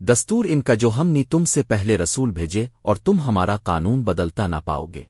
دستور ان کا جو ہم نے تم سے پہلے رسول بھیجے اور تم ہمارا قانون بدلتا نہ پاؤ گے